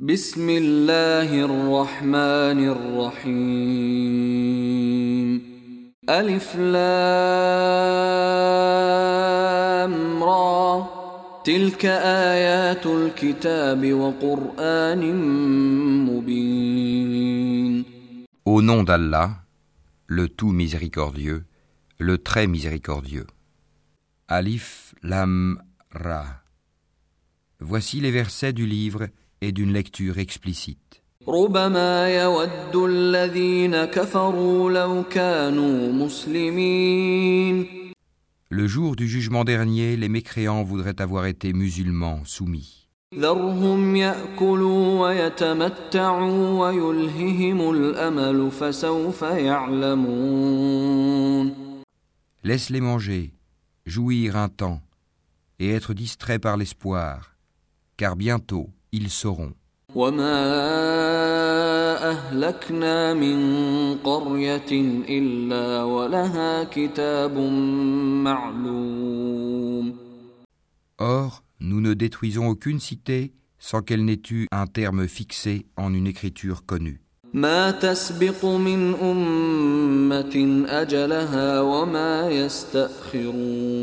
بسم الله الرحمن الرحيم ألف لام را تلك آيات الكتاب وقرآن مبين Au nom d'Allah, le tout miséricordieux, le très miséricordieux. Alif Lam Ra. Voici les versets du livre et d'une lecture explicite. Le jour du jugement dernier, les mécréants voudraient avoir été musulmans soumis. Laisse-les manger, jouir un temps, et être distraits par l'espoir, car bientôt ils sauront. وما اهلكنا من قريه الا ولها كتاب معلوم Or, nous ne détruisons aucune cité sans qu'elle n'ait eu un terme fixé en une écriture connue. ما تسبق من امه اجلها وما يستاخرون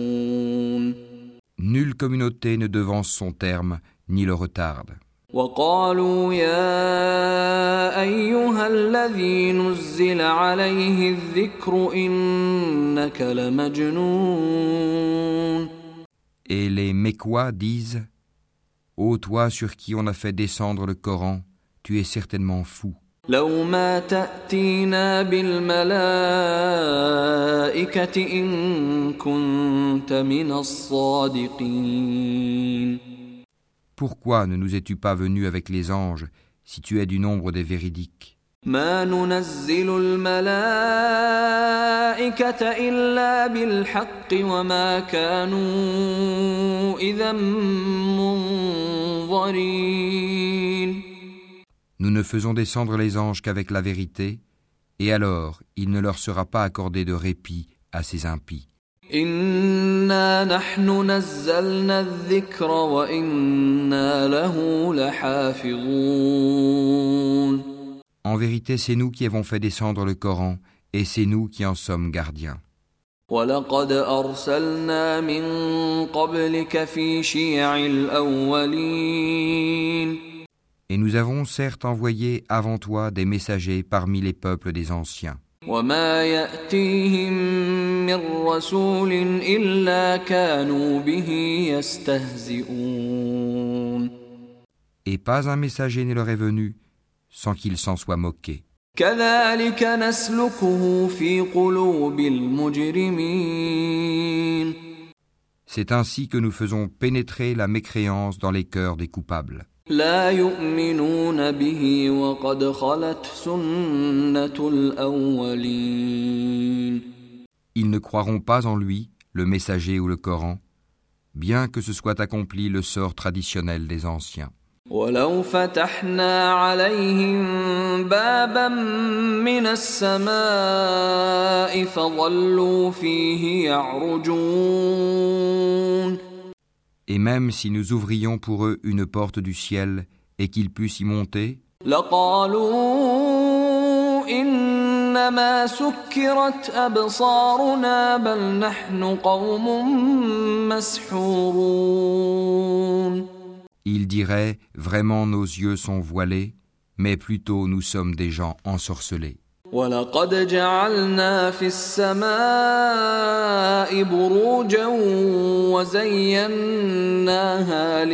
Nulle communauté ne devance son terme ni le retarde. وقالوا يا ايها الذي نزل عليه الذكر انك لمجنون Et les Mécois disent Ô toi sur qui on a fait descendre le Coran, tu es certainement fou. لو ما تاتينا بالملائكه ان كنت من الصادقين Pourquoi ne nous es-tu pas venu avec les anges si tu es du nombre des véridiques? Nous ne faisons descendre les anges qu'avec la vérité, et alors il ne leur sera pas accordé de répit à ces impies. انا نحن نزلنا الذكر وانا له لحافظون En vérité, c'est nous qui avons fait descendre le Coran, et c'est nous qui en sommes gardiens. ولقد ارسلنا من قبلك في شيع الاولين Et nous avons certes envoyé avant toi des messagers parmi les peuples des anciens. وما ياتيهم من رسول الا كانوا به يستهزئون Et pas un messager ne leur est venu sans qu'ils s'en soient moqués. كذلك نسلكه في قلوب المجرمين C'est ainsi que nous faisons pénétrer la mécréance dans les cœurs des coupables. لا يؤمنون به وقد خلت سنه الاولين Ils ne croiront pas en lui, le messager ou le Coran, bien que ce soit accompli le sort traditionnel des anciens. ولو فتحنا عليهم بابا من السماء فظلوا فيه يعرجون et même si nous ouvrions pour eux une porte du ciel et qu'ils puissent y monter, ils diraient, vraiment nos yeux sont voilés, mais plutôt nous sommes des gens ensorcelés. ولقد جعلنا في السماء بروجا وزيناها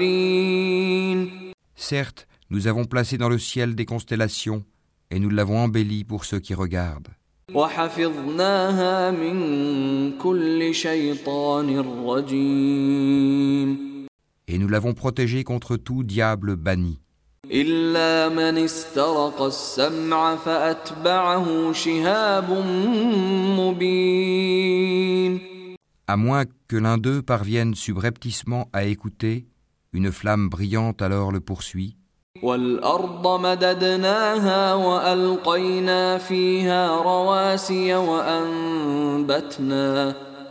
للناظرين Certes, nous avons placé dans le ciel des constellations et nous l'avons embelli pour ceux qui regardent. وحفظناها من كل شيطان رجيم Et nous l'avons protégé contre tout diable banni, إلا من استرق السمع فأتبعه شهاب مبين à moins que l'un d'eux parvienne subrepticement à écouter, une flamme brillante alors le poursuit, والأرض مددناها وألقينا فيها رواسي وأنبتنا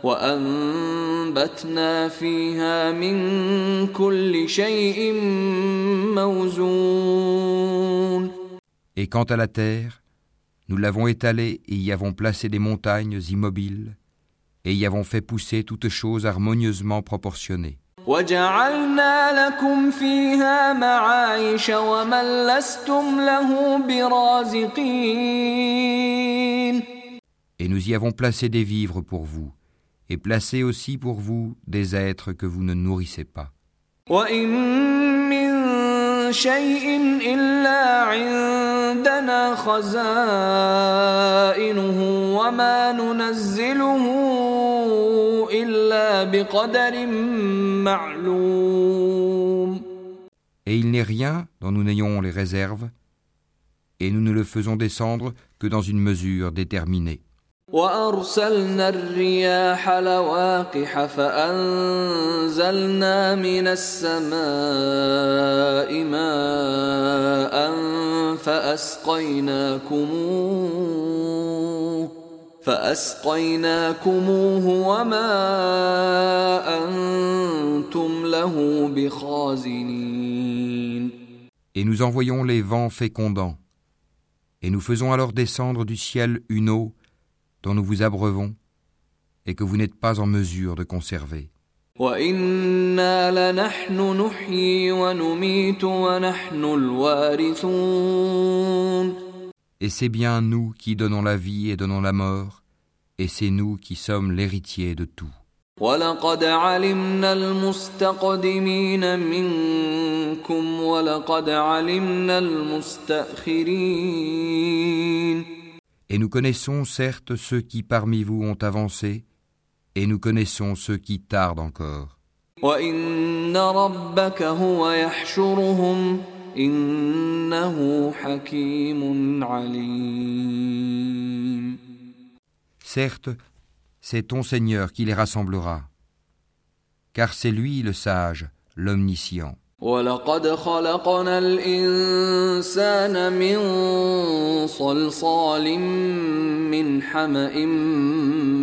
وأنبتنا فيها من كل شيء موزون Et quant à la terre, nous l'avons étalée et y avons placé des montagnes immobiles, et y avons fait pousser toutes choses harmonieusement proportionnées. وجعلنا لكم فيها معايش ومن لستم له برازقين Et nous y avons placé des vivres pour vous, et placez aussi pour vous des êtres que vous ne nourrissez pas. Et il n'est rien dont nous n'ayons les réserves, et nous ne le faisons descendre que dans une mesure déterminée. وأرسلنا الرياح لواقح فأنزلنا من السماء ماء فأسقيناكموه فأسقيناكموه وما أنتم له بخازنين Et nous envoyons les vents fécondants, et nous faisons alors descendre du ciel une eau dont nous vous abreuvons, et que vous n'êtes pas en mesure de conserver. وإنا لنحن نحيي ونميت ونحن الوارثون Et c'est bien nous qui donnons la vie et donnons la mort, et c'est nous qui sommes l'héritier de tout. ولقد علمنا المستقدمين منكم ولقد علمنا المستأخرين Et nous connaissons certes ceux qui parmi vous ont avancé, et nous connaissons ceux qui tardent encore. Certes, c'est ton Seigneur qui les rassemblera, car c'est lui le sage, l'omniscient. ولقد خلقنا الإنسان من صلصال من حمأ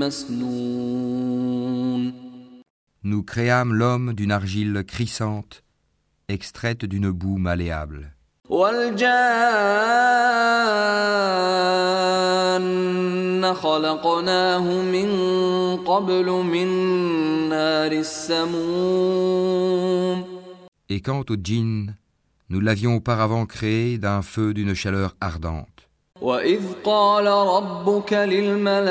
مسنون Nous créâmes l'homme d'une argile crissante, extraite d'une boue malléable. والجان خلقناه من قبل من نار السموم Et quant au djinn, nous l'avions auparavant créé d'un feu d'une chaleur ardente. وإذ قال ربك للملائكة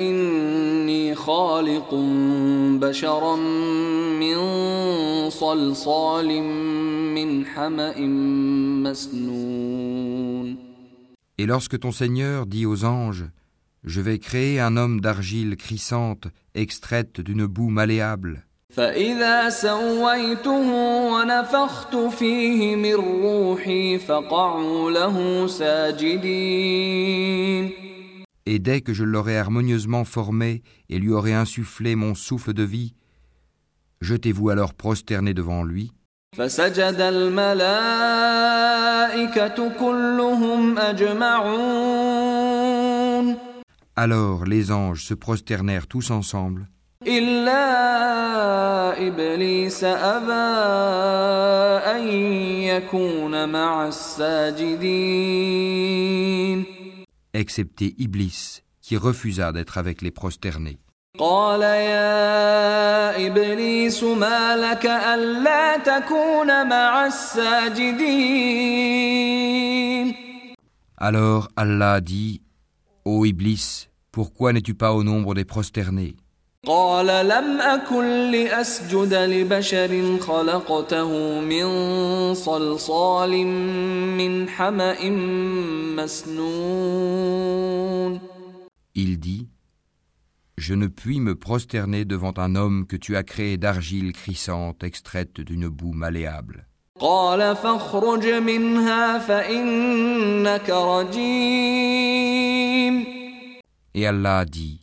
إني خالق بشرا من صلصال من حمأ مسنون Et lorsque ton Seigneur dit aux anges, Je vais créer un homme d'argile crissante, extraite d'une boue malléable, فإذا سويته ونفخت فيه من روحي فقعوا له ساجدين et dès que je l'aurai harmonieusement formé et lui aurai insufflé mon souffle de vie, jetez-vous alors prosterné devant lui. فسجد الملائكة كلهم أجمعون Alors les anges se prosternèrent tous ensemble, إلا إبليس أبى أن يكون مع الساجدين excepté Iblis, qui refusa d'être avec les prosternés. قال يا إبليس ما لك ألا تكون مع الساجدين Alors Allah dit, Ô Iblis, pourquoi n'es-tu pas au nombre des prosternés قال لم أكن لأسجد لبشر خلقته من صلصال من حمأ مسنون Il dit, Je ne puis me prosterner devant un homme que tu as créé d'argile crissante extraite d'une boue malléable. قال فاخرج منها فإنك رجيم Et Allah dit,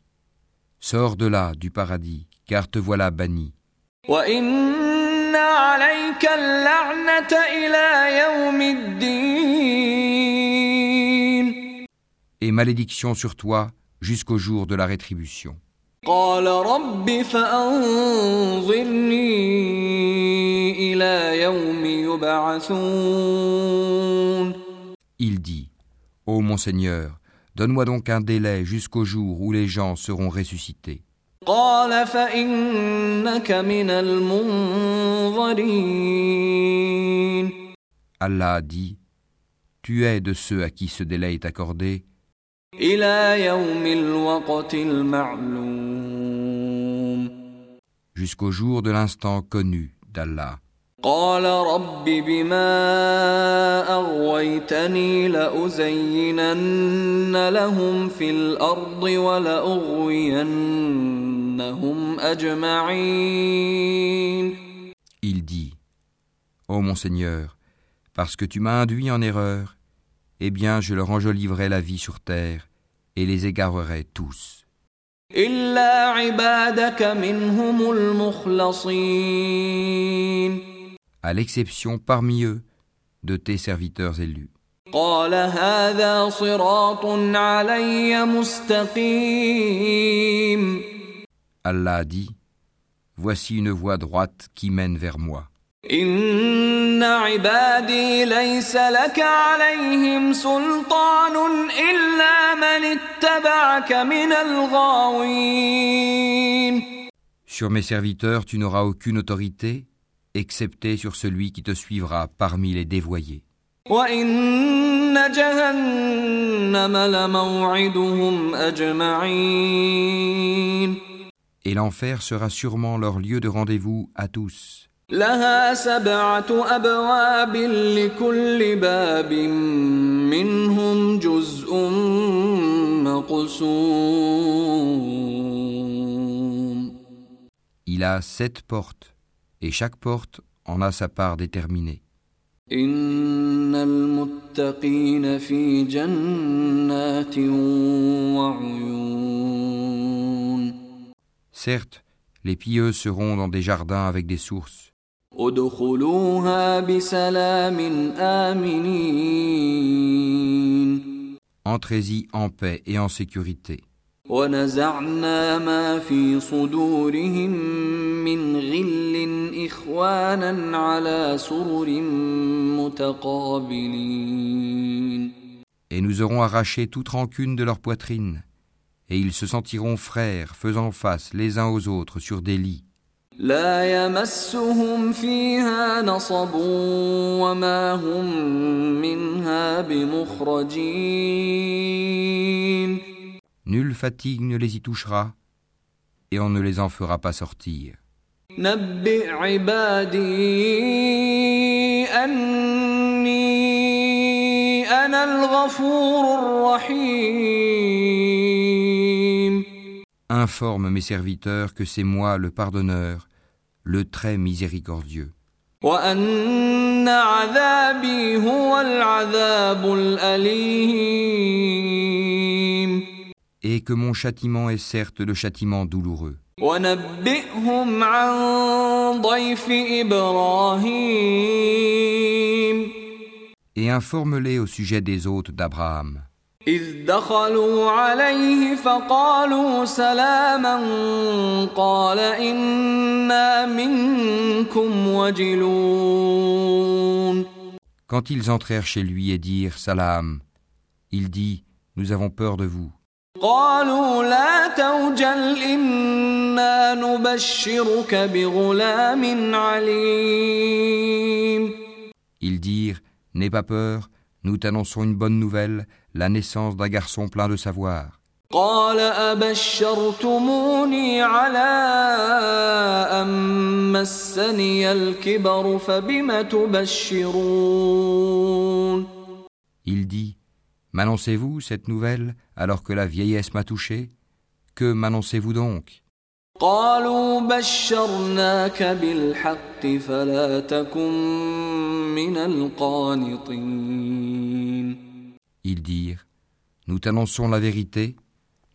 Sors de là, du paradis, car te voilà banni. Et malédiction sur toi jusqu'au jour de la rétribution. Il dit, Ô oh mon Seigneur, Donne-moi donc un délai jusqu'au jour où les gens seront ressuscités. Allah dit, Tu es de ceux à qui ce délai est accordé jusqu'au jour de l'instant connu d'Allah. قال رب بما أغويتني لأزينن لهم في الأرض ولأغوينهم أجمعين Il dit Ô mon Seigneur, parce que tu m'as induit en erreur, eh bien je leur enjoliverai la vie sur terre et les égarerai tous. إلا عبادك منهم المخلصين à l'exception parmi eux de tes serviteurs élus. Allah dit, Voici une voie droite qui mène vers moi. Sur mes serviteurs, tu n'auras aucune autorité excepté sur celui qui te suivra parmi les dévoyés. وإن جهنم لموعدهم أجمعين Et l'enfer sera sûrement leur lieu de rendez-vous à tous. لها سبعة أبواب لكل باب منهم جزء مقسوم Il a sept portes, et chaque porte en a sa part déterminée. إن المتقين في جنات وعيون Certes, les pieux seront dans des jardins avec des sources. ادخلوها بسلام آمنين Entrez-y en paix et en sécurité. ونزعنا ما في صدورهم من غل إخوانا على سرر متقابلين Et nous aurons arraché toute rancune de leur poitrine, et ils se sentiront frères, faisant face les uns aux autres sur des lits. لا يمسهم فيها نصب وما هم منها بمخرجين Nulle fatigue ne les y touchera, et on ne les en fera pas sortir. نبئ عبادي أني أنا الغفور الرحيم Informe mes serviteurs que c'est moi le pardonneur, le très miséricordieux, وأن عذابي هو العذاب الأليم et que mon châtiment est certes le châtiment douloureux. ونبئهم عن ضيف إبراهيم Et informe-les au sujet des hôtes d'Abraham. إذ دخلوا عليه فقالوا سلاما قال إنا منكم وجلون Quand ils entrèrent chez lui et dirent Salam, il dit Nous avons peur de vous. قالوا لا توجل إنا نبشرك بغلام عليم Ils dirent N'aie pas peur, nous t'annonçons une bonne nouvelle, la naissance d'un garçon plein de savoir. قال أبشرتموني على أن مسني الكبر فبم تبشرون Il dit M'annoncez-vous cette nouvelle alors que la vieillesse m'a touché Que m'annoncez-vous donc قالوا بشرناك بالحق فلا تكن من القانطين Ils dirent Nous t'annonçons la vérité,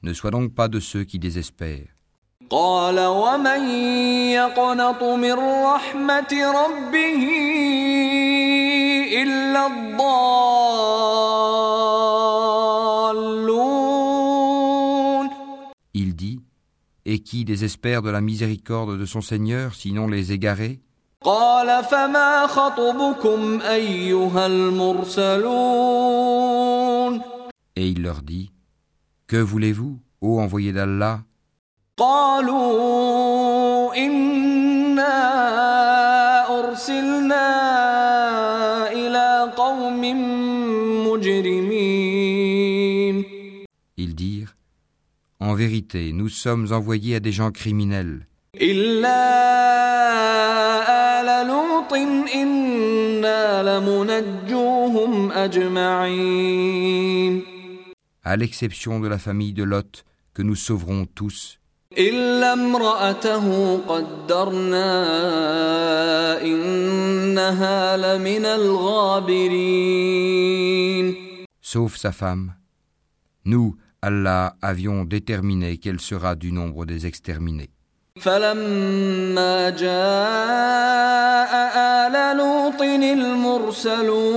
ne sois donc pas de ceux qui désespèrent. قال ومن يقنط من رحمة ربه إلا الضالون Et qui désespère de la miséricorde de son Seigneur, sinon les égarés قال فما خطبكم أيها المرسلون Et il leur dit Que voulez-vous, ô envoyé d'Allah قالوا إنا أرسلنا En vérité, nous sommes envoyés à des gens criminels, إلا آل لوط إنا لمنجوهم أجمعين à l'exception de la famille de Lot, que nous sauverons tous, إلا امرأته قدرنا إنها لمن الغابرين sauf sa femme. Nous, Allah, avions déterminé qu'elle sera du nombre des exterminés. فلما جاء آل لوط المرسلون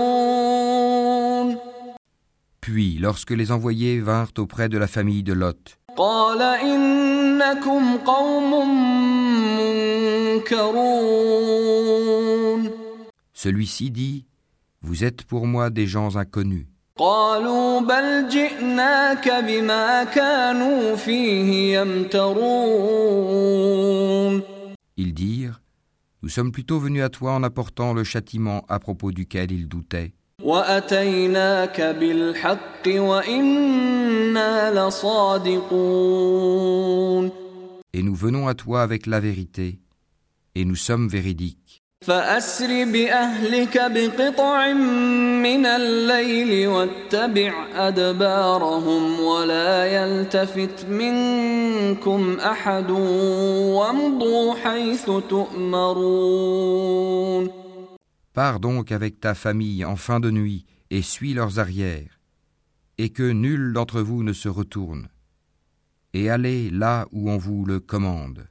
Puis, lorsque les envoyés vinrent auprès de la famille de Lot, قال إنكم قوم منكرون celui-ci dit Vous êtes pour moi des gens inconnus. قالوا بل جئناك بما كانوا فيه يمترون Ils dirent Nous sommes plutôt venus à toi en apportant le châtiment à propos duquel ils doutaient, وأتيناك بالحق وإنا لصادقون et nous venons à toi avec la vérité, et nous sommes véridiques. فأسر بأهلك بقطع من الليل واتبع أدبارهم ولا يلتفت منكم أحد وامضوا حيث تؤمرون Pars donc avec ta famille en fin de nuit et suis leurs arrières, et que nul d'entre vous ne se retourne, et allez là où on vous le commande.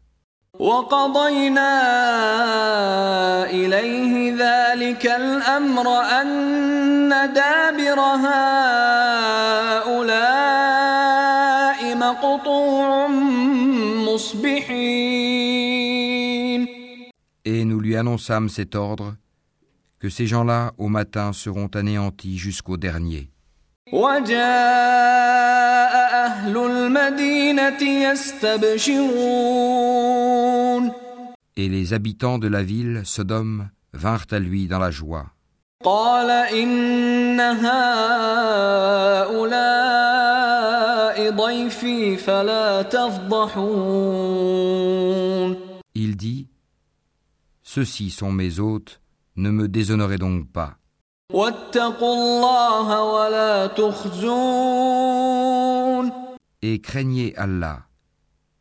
وقضينا إليه ذلك الأمر أن دابر هؤلاء مقطوع مصبحين Et nous lui annonçâmes cet ordre, que ces gens-là au matin seront anéantis jusqu'au dernier. وجاء أهل المدينة يستبشرون Et les habitants de la ville, Sodome, vinrent à lui dans la joie. قال إن هؤلاء ضيفي فلا تفضحون Il dit Ceux-ci sont mes hôtes, ne me déshonorez donc pas. واتقوا الله ولا تخزون Et craignez Allah,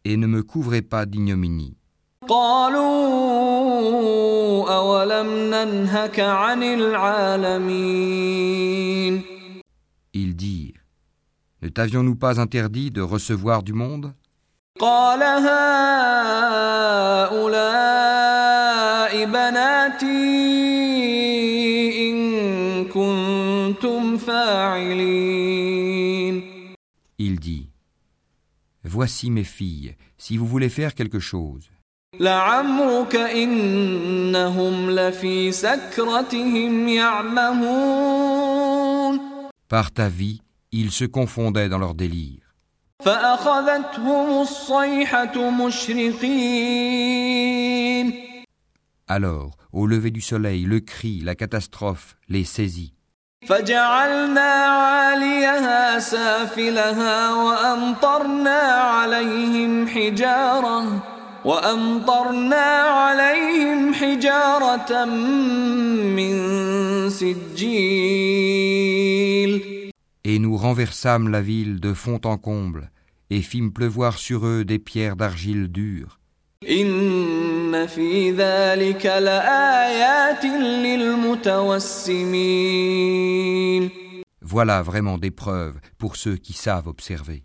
et ne me couvrez pas d'ignominie. قالوا أولم ننهك عن العالمين Ils dirent Ne t'avions-nous pas interdit de recevoir du monde قال هؤلاء بناتي إن كنتم فاعلين Il dit Voici mes filles, si vous voulez faire quelque chose. لعمرك إنهم لفي سكرتهم يعمهون Par ta vie, ils se confondaient dans leur délire. فأخذتهم الصيحة مشرقين Alors, au lever du soleil, le cri, la catastrophe les saisit. فجعلنا عاليها سافلها وأمطرنا عليهم حجارة وأمطرنا عليهم حجارة من سجيل Et nous renversâmes la ville de fond en comble, et fîmes pleuvoir sur eux des pierres d'argile dure. إن في ذلك لآيات للمتوسمين Voilà vraiment des preuves pour ceux qui savent observer.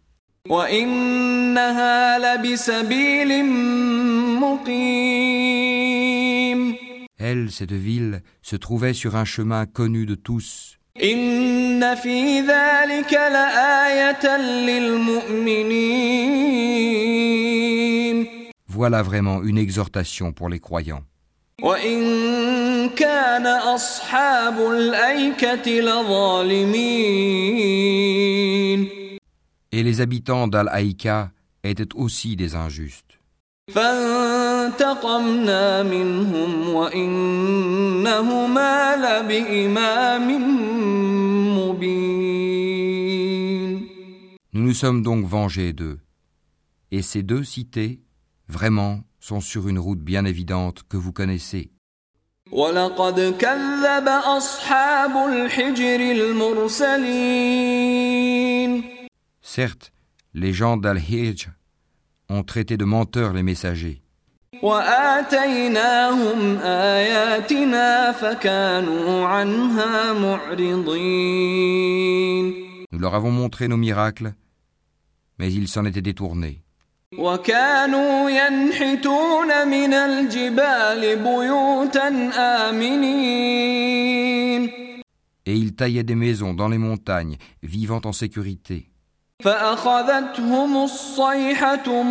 وإنها لبسبيل مقيم Elle, cette ville, se trouvait sur un chemin connu de tous. إن في ذلك لآية للمؤمنين Voilà vraiment une exhortation pour les croyants. وإن كان أصحاب الأيكة لظالمين Et les habitants d'Al-Haïka étaient aussi des injustes. فانتقمنا منهم وإنهما لبإمام مبين Nous nous sommes donc vengés d'eux. Et ces deux cités, vraiment, sont sur une route bien évidente que vous connaissez. ولقد كذب أصحاب الحجر المرسلين Certes, les gens d'Al-Hijj ont traité de menteurs les messagers. Nous leur avons montré nos miracles, mais ils s'en étaient détournés. Et ils taillaient des maisons dans les montagnes, vivant en sécurité. فأخذتهم الصيحة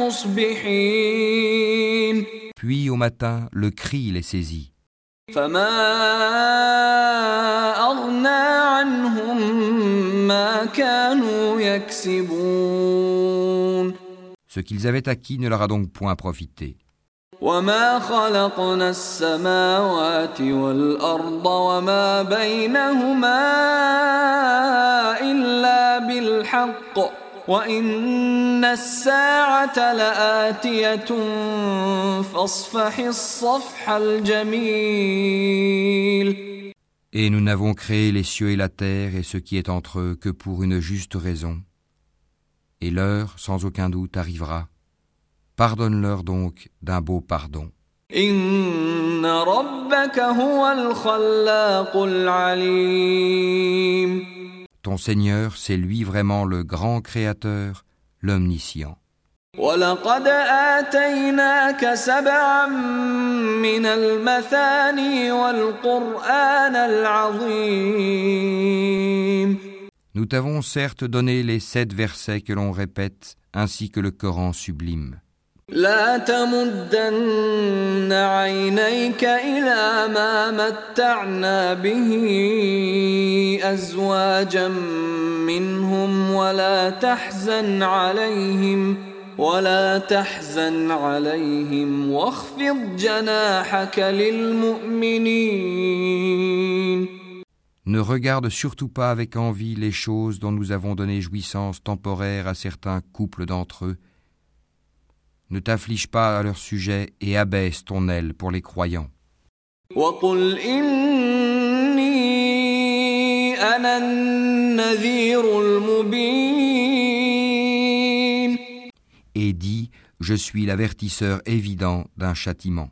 مصبحين Puis au matin, le cri les saisit. فما أغنى عنهم ما كانوا يكسبون Ce qu'ils avaient acquis ne leur a donc point profité. وما خلقنا السماوات والأرض وما بينهما إلا بالحق وإن الساعة لآتية فاصفح الصفح الجميل Et nous n'avons créé les cieux et la terre et ce qui est entre eux que pour une juste raison. Et l'heure, sans aucun doute, arrivera. Pardonne-leur donc d'un beau pardon. إن ربك هو الخلاق العليم Ton Seigneur, c'est lui vraiment le grand Créateur, l'Omniscient. ولقد آتيناك سبعا من المثاني والقرآن العظيم Nous t'avons certes donné les sept versets que l'on répète, ainsi que le Coran sublime. لا تمدن عينيك إلى ما متعنا به أزواجا منهم ولا تحزن عليهم ولا تحزن عليهم واخفض جناحك للمؤمنين Ne regarde surtout pas avec envie les choses dont nous avons donné jouissance temporaire à certains couples d'entre eux. ne t'afflige pas à leur sujet et abaisse ton aile pour les croyants. Et dis, je suis l'avertisseur évident d'un châtiment.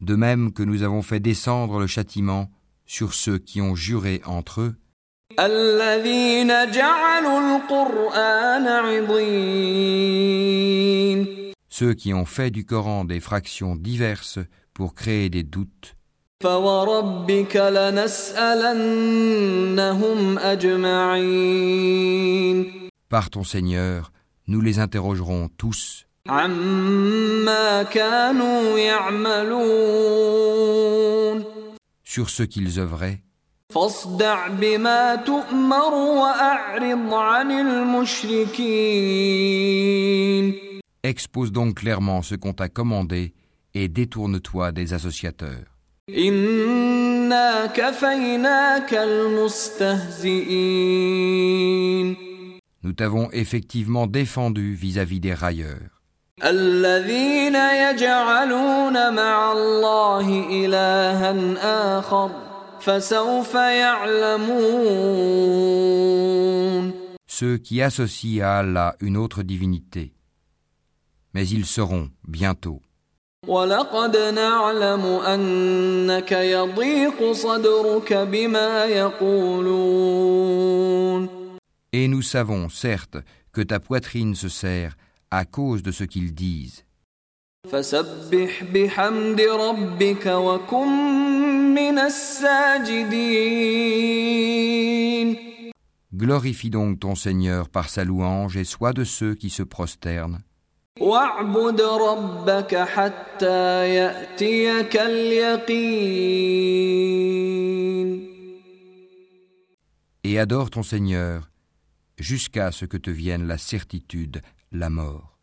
De même que nous avons fait descendre le châtiment sur ceux qui ont juré entre eux, الذين جعلوا القرآن عضين ceux qui ont fait du Coran des fractions diverses pour créer des doutes. فوربك لنسألنهم أجمعين Par ton Seigneur, nous les interrogerons tous عما كانوا يعملون sur ce qu'ils œuvraient. Expose donc clairement ce qu'on t'a commandé et détourne-toi des associateurs. Nous t'avons effectivement défendu vis-à-vis des railleurs. الذين يجعلون مع الله إلها آخر فسوف يعلمون ceux qui associent à Allah une autre divinité. Mais ils seront bientôt. ولقد نعلم أنك يضيق صدرك بما يقولون Et nous savons, certes, que ta poitrine se serre à cause de ce qu'ils disent. Glorifie donc ton Seigneur par sa louange et sois de ceux qui se prosternent. Et adore ton Seigneur jusqu'à ce que te vienne la certitude, la mort.